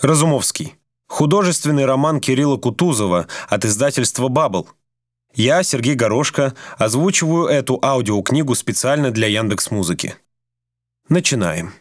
Разумовский. Художественный роман Кирилла Кутузова от издательства «Бабл». Я, Сергей Горошко, озвучиваю эту аудиокнигу специально для Яндекс.Музыки. Начинаем.